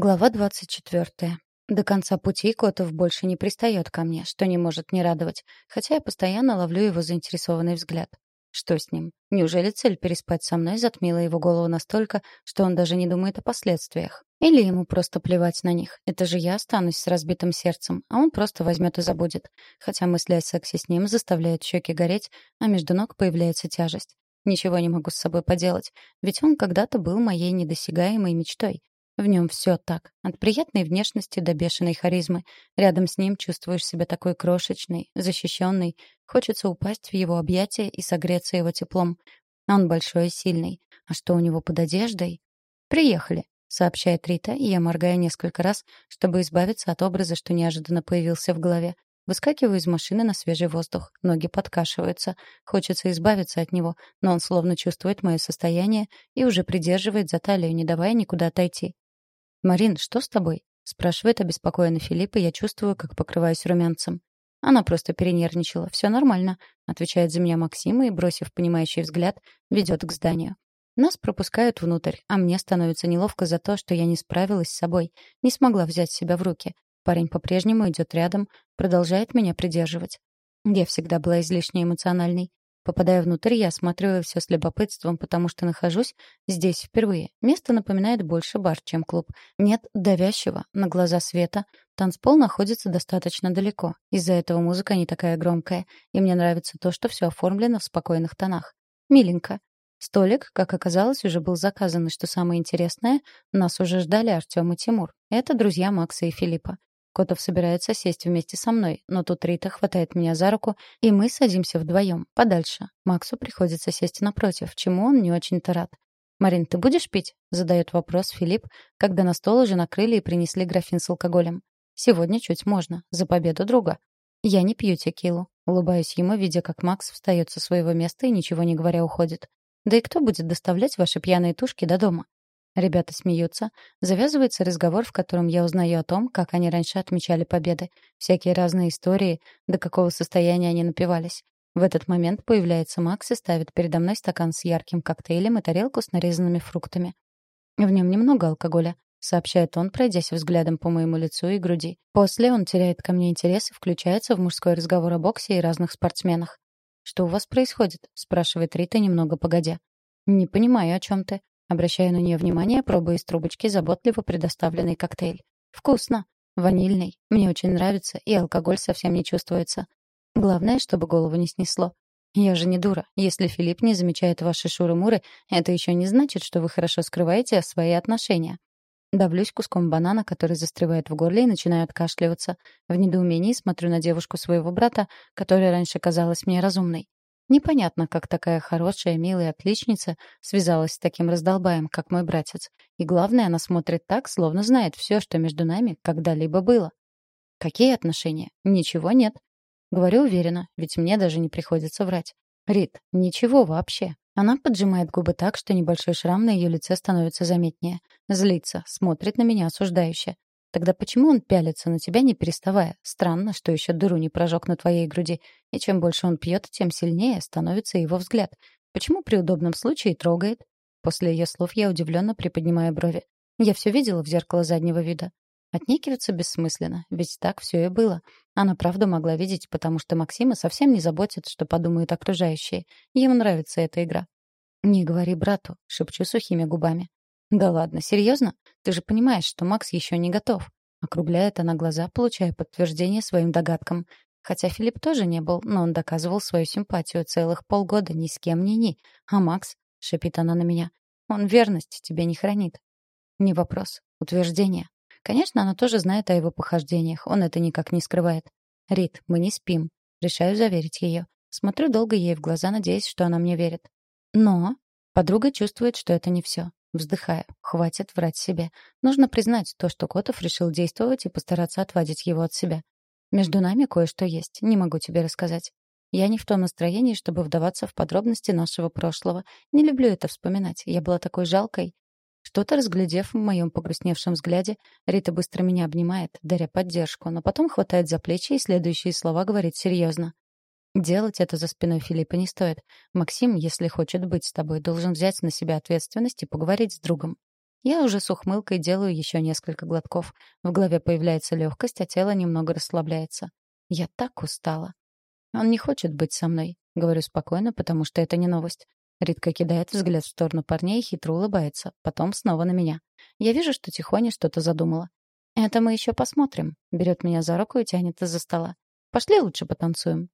Глава двадцать четвертая. До конца пути Котов больше не пристает ко мне, что не может не радовать, хотя я постоянно ловлю его заинтересованный взгляд. Что с ним? Неужели цель переспать со мной затмила его голову настолько, что он даже не думает о последствиях? Или ему просто плевать на них? Это же я останусь с разбитым сердцем, а он просто возьмет и забудет. Хотя мысли о сексе с ним заставляют щеки гореть, а между ног появляется тяжесть. Ничего не могу с собой поделать, ведь он когда-то был моей недосягаемой мечтой, в нем все так, от приятной внешности до бешеной харизмы. Рядом с ним чувствуешь себя такой крошечной, защищенной. Хочется упасть в его объятия и согреться его теплом. Он большой и сильный. А что у него под одеждой? «Приехали», — сообщает Рита, и я моргаю несколько раз, чтобы избавиться от образа, что неожиданно появился в голове. Выскакиваю из машины на свежий воздух. Ноги подкашиваются. Хочется избавиться от него, но он словно чувствует мое состояние и уже придерживает за талию, не давая никуда отойти. «Марин, что с тобой?» — спрашивает обеспокоенный Филипп, и я чувствую, как покрываюсь румянцем. Она просто перенервничала. «Все нормально», — отвечает за меня Максима и, бросив понимающий взгляд, ведет к зданию. Нас пропускают внутрь, а мне становится неловко за то, что я не справилась с собой, не смогла взять себя в руки. Парень по-прежнему идет рядом, продолжает меня придерживать. Я всегда была излишне эмоциональной. Попадая внутрь, я осматриваю все с любопытством, потому что нахожусь здесь впервые. Место напоминает больше бар, чем клуб. Нет давящего на глаза света. Танцпол находится достаточно далеко. Из-за этого музыка не такая громкая. И мне нравится то, что все оформлено в спокойных тонах. Миленько. Столик, как оказалось, уже был заказан, и что самое интересное, нас уже ждали Артем и Тимур. Это друзья Макса и Филиппа. Котов собирается сесть вместе со мной, но тут Рита хватает меня за руку, и мы садимся вдвоем, подальше. Максу приходится сесть напротив, чему он не очень-то рад. «Марин, ты будешь пить?» — задает вопрос Филипп, когда на стол уже накрыли и принесли графин с алкоголем. «Сегодня чуть можно. За победу друга». «Я не пью текилу». Улыбаюсь ему, видя, как Макс встает со своего места и, ничего не говоря, уходит. «Да и кто будет доставлять ваши пьяные тушки до дома?» Ребята смеются. Завязывается разговор, в котором я узнаю о том, как они раньше отмечали победы. Всякие разные истории, до какого состояния они напивались. В этот момент появляется Макс и ставит передо мной стакан с ярким коктейлем и тарелку с нарезанными фруктами. В нем немного алкоголя, сообщает он, пройдясь взглядом по моему лицу и груди. После он теряет ко мне интерес и включается в мужской разговор о боксе и разных спортсменах. «Что у вас происходит?» — спрашивает Рита немного погодя. «Не понимаю, о чем ты», Обращаю на нее внимание, пробуя из трубочки заботливо предоставленный коктейль. Вкусно. Ванильный. Мне очень нравится, и алкоголь совсем не чувствуется. Главное, чтобы голову не снесло. Я же не дура. Если Филипп не замечает ваши шуры-муры, это еще не значит, что вы хорошо скрываете свои отношения. Давлюсь куском банана, который застревает в горле, и начинаю откашливаться. В недоумении смотрю на девушку своего брата, которая раньше казалась мне разумной. Непонятно, как такая хорошая, милая отличница связалась с таким раздолбаем, как мой братец. И главное, она смотрит так, словно знает все, что между нами когда-либо было. Какие отношения? Ничего нет. Говорю уверенно, ведь мне даже не приходится врать. Рит, ничего вообще. Она поджимает губы так, что небольшой шрам на ее лице становится заметнее. Злится, смотрит на меня осуждающе. Тогда почему он пялится на тебя, не переставая? Странно, что еще дыру не прожег на твоей груди. И чем больше он пьет, тем сильнее становится его взгляд. Почему при удобном случае трогает? После ее слов я удивленно приподнимаю брови. Я все видела в зеркало заднего вида. Отнекиваться бессмысленно, ведь так все и было. Она правда могла видеть, потому что Максима совсем не заботит, что подумают окружающие. Ему нравится эта игра. «Не говори брату», — шепчу сухими губами. «Да ладно, серьезно? Ты же понимаешь, что Макс еще не готов». Округляет она глаза, получая подтверждение своим догадкам. Хотя Филипп тоже не был, но он доказывал свою симпатию целых полгода ни с кем ни ни. А Макс, — шепит она на меня, — он верность тебе не хранит. Не вопрос, утверждение. Конечно, она тоже знает о его похождениях, он это никак не скрывает. «Рит, мы не спим». Решаю заверить ее. Смотрю долго ей в глаза, надеясь, что она мне верит. Но подруга чувствует, что это не все. Вздыхаю. Хватит врать себе. Нужно признать то, что Котов решил действовать и постараться отвадить его от себя. Между нами кое-что есть, не могу тебе рассказать. Я не в том настроении, чтобы вдаваться в подробности нашего прошлого. Не люблю это вспоминать. Я была такой жалкой. Что-то разглядев в моем погрустневшем взгляде, Рита быстро меня обнимает, даря поддержку, но потом хватает за плечи и следующие слова говорит серьезно. Делать это за спиной Филиппа не стоит. Максим, если хочет быть с тобой, должен взять на себя ответственность и поговорить с другом. Я уже с ухмылкой делаю еще несколько глотков. В голове появляется легкость, а тело немного расслабляется. Я так устала. Он не хочет быть со мной. Говорю спокойно, потому что это не новость. Ритка кидает взгляд в сторону парней и хитро улыбается. Потом снова на меня. Я вижу, что Тихоня что-то задумала. «Это мы еще посмотрим». Берет меня за руку и тянет из-за стола. «Пошли лучше потанцуем».